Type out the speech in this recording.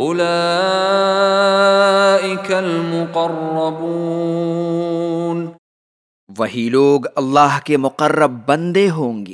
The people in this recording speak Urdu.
اولئك المقربون۔ وہی لوگ اللہ کے مقرب بندے ہوں گے۔